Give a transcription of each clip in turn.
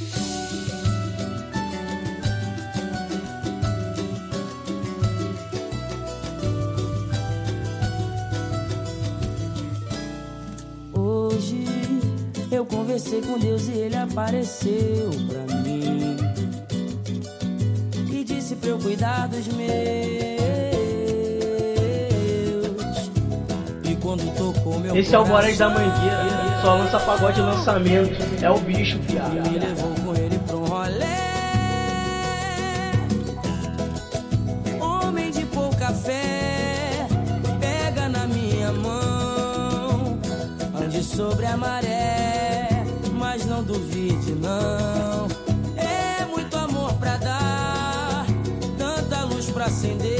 Hoje eu conversei com Deus e ele apareceu pra mim e disse pra eu cuidar dos meus. E quando tocou meu Esse é o Boras da Mangueira, só lança pagode lançamento. É o bicho, viado. me levou com ele pra um rolê. Homem de pouca fé, pega na minha mão. Ande sobre a maré, mas não duvide, não. É muito amor pra dar, tanta luz pra acender,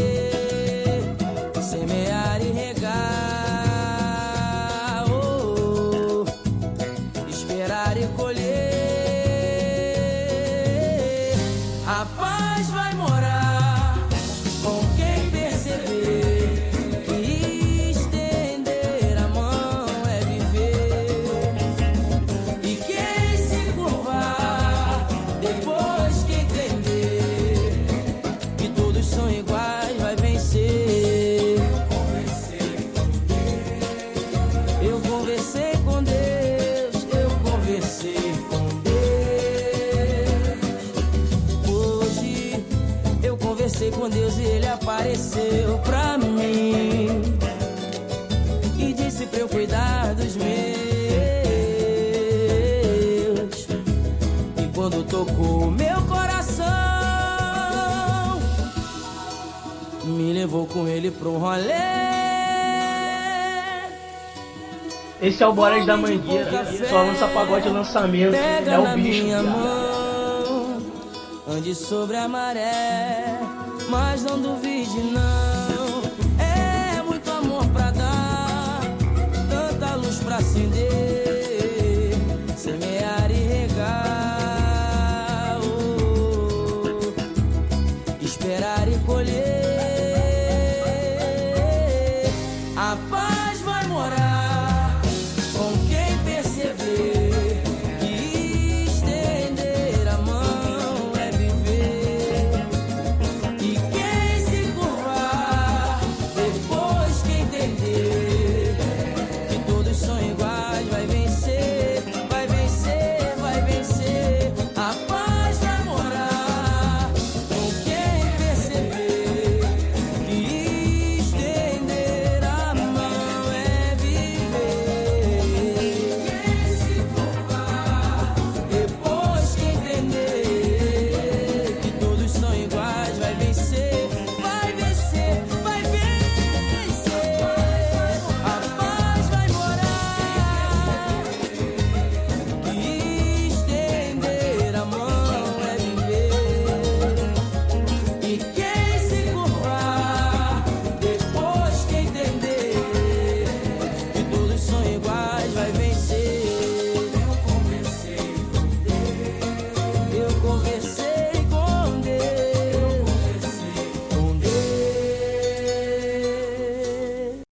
com Deus e ele apareceu pra mim e disse pra eu cuidar dos meus. E quando tocou meu coração, me levou com ele um rolê. Esse é o Boras da Mangueira, só lança pagode lançamento. É o bicho, minha viado. mão, ande sobre a maré, mas não duvide não. É muito amor pra dar, tanta luz pra acender, semear e regar, esperar e colher. A paz vai morar.